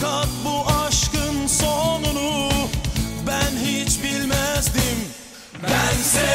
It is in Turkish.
Fakat bu aşkın sonunu ben hiç bilmezdim. Ben sevmedim